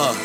Uh.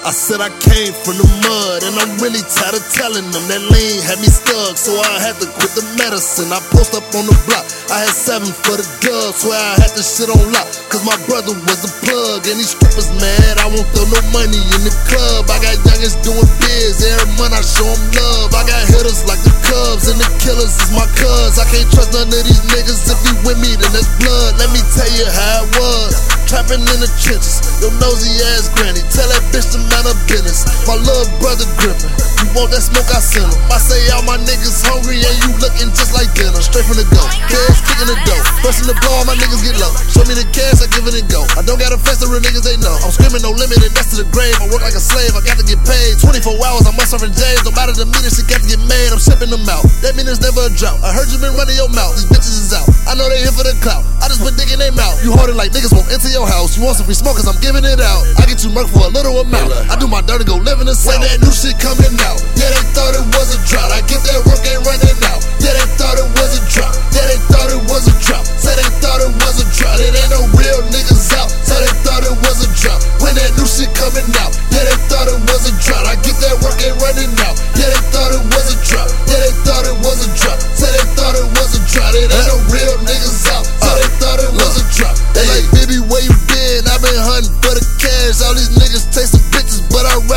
I said I came from the mud, and I'm really tired of telling them that lean had me stuck, so I had to quit the medicine. I post up on the block, I had seven for the dub, swear I had this shit on lock, cause my brother was the plug, and these strippers mad. I won't throw no money in the club. I got youngins doing biz, every month I show them love. I got hitters like the Cubs, and the killers is my cuz. I can't trust none of these niggas if he with me, then that's blood. Let me tell you how it was. Trapping in the trenches, your nosy ass granny. Tell that bitch to mind her business. My little brother gripping. You want that smoke, I send him. I say all my niggas hungry and you looking just like dinner. Straight from the go. Kids kicking the dough. Busting the blow, all my niggas get low. Show me the cash, I give it and go. I don't got a fence, the real niggas they know. I'm screaming no limit and that's to the grave. I work like a slave, I got to get paid. 24 hours, I'm serving J's. No matter the meter, she got to get made. I'm shipping them out. That mean there's never a drought. I heard you been running your mouth. These bitches is out. I know they here for the clout. I just been digging they mouth. You holding like niggas won't enter your house. You want some free smoke, cause I'm giving it out. I get you murk for a little amount. I do my dirty, go live in the south. When that new shit coming out. Yeah, they thought it was a drought. I get that work ain't running out. Yeah, they thought it was a drought. Yeah, they thought it was a drought. Say they thought it was a drought. It ain't no real niggas out. So they thought it was a drought. When that new shit coming out.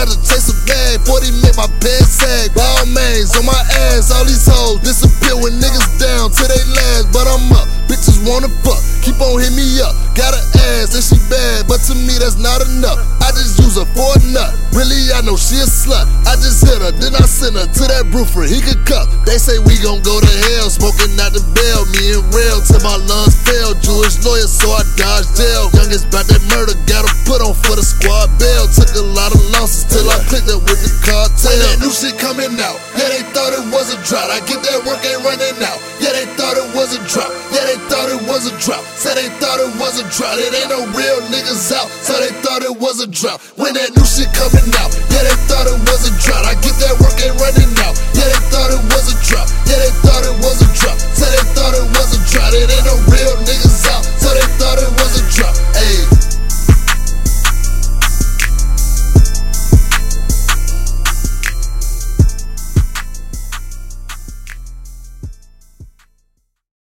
Rather chase a bag. 40 make my pants sag. Balmains on my ass. All these hoes disappear when niggas down to they last. But I'm up. Bitches wanna fuck. Keep on hit me up. Got an ass and she bad, but to me that's not enough. I just use her for a nut. Really, I know she a slut. I just hit her, then I send her to that broofer. He could cup. They say we gon' go to hell, smoking out the rail till my lungs fail. Jewish lawyer, so I dodge jail. Youngest back that murder, got him put on for the squad bail. Took a lot of losses till I clicked up with the cartel. When that new shit coming out, yeah, they thought it was a drought. I get that work ain't running out. Yeah, they thought it was a drought. Yeah, they thought it was a drought. Said they thought it was a drought. It ain't no real niggas out, so they thought it was a drought. When that new shit coming out, yeah, they thought it was